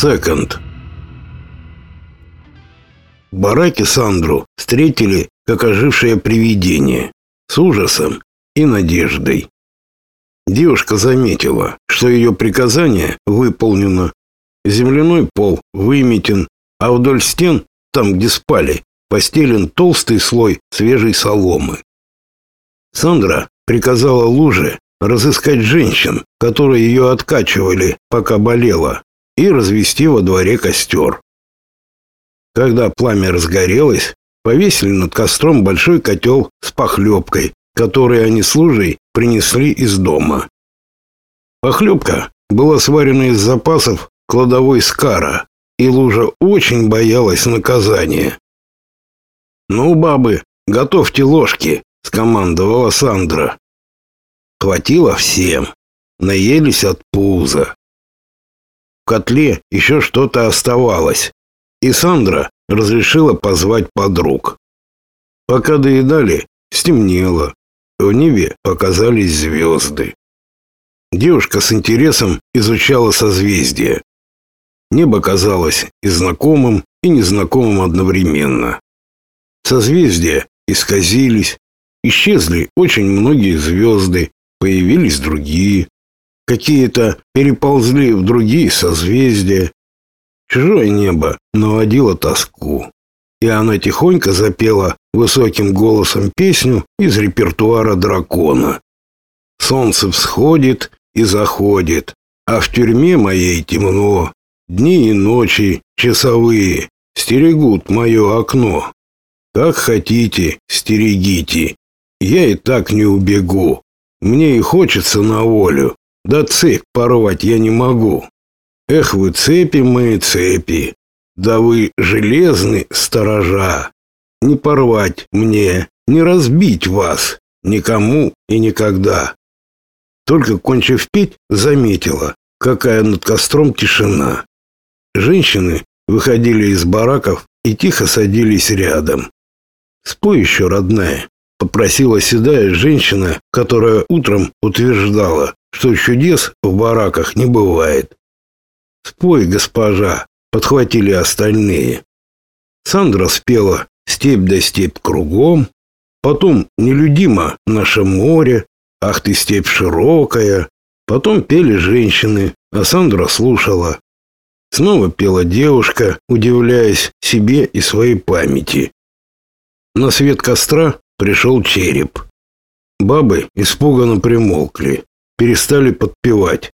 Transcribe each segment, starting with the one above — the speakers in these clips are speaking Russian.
Секонд. В бараке Сандру встретили как ожившее привидение, с ужасом и надеждой. Девушка заметила, что ее приказание выполнено. Земляной пол выметен, а вдоль стен, там, где спали, постелен толстый слой свежей соломы. Сандра приказала Луже разыскать женщин, которые ее откачивали, пока болела, и развести во дворе костер. Когда пламя разгорелось, повесили над костром большой котел с похлебкой, который они с Лужей принесли из дома. Похлебка была сварена из запасов кладовой скара, и Лужа очень боялась наказания. «Ну, бабы, готовьте ложки», — скомандовала Сандра. Хватило всем. Наелись от пуза. Котле еще что-то оставалось, и Сандра разрешила позвать подруг. Пока доедали, стемнело. В небе показались звезды. Девушка с интересом изучала созвездия. Небо казалось и знакомым, и незнакомым одновременно. Созвездия исказились, исчезли очень многие звезды, появились другие. Какие-то переползли в другие созвездия. Чужое небо наводило тоску. И она тихонько запела высоким голосом песню из репертуара дракона. Солнце всходит и заходит, а в тюрьме моей темно. Дни и ночи часовые стерегут мое окно. Как хотите, стерегите. Я и так не убегу. Мне и хочется на волю. Да цепь порвать я не могу. Эх вы цепи мои цепи. Да вы железны, сторожа. Не порвать мне, не разбить вас. Никому и никогда. Только кончив петь, заметила, какая над костром тишина. Женщины выходили из бараков и тихо садились рядом. «Спой еще, родная», попросила седая женщина, которая утром утверждала, что чудес в бараках не бывает. «Спой, госпожа!» — подхватили остальные. Сандра спела «Степь да степь кругом», потом «Нелюдимо наше море», «Ах ты, степь широкая», потом пели женщины, а Сандра слушала. Снова пела девушка, удивляясь себе и своей памяти. На свет костра пришел череп. Бабы испуганно примолкли, перестали подпевать.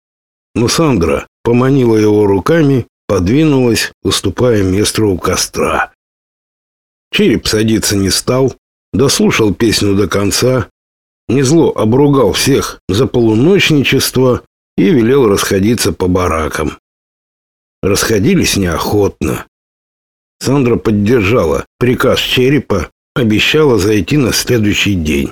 Но Сандра поманила его руками, подвинулась, уступая место у костра. Череп садиться не стал, дослушал песню до конца, незло обругал всех за полуночничество и велел расходиться по баракам. Расходились неохотно. Сандра поддержала приказ черепа обещала зайти на следующий день.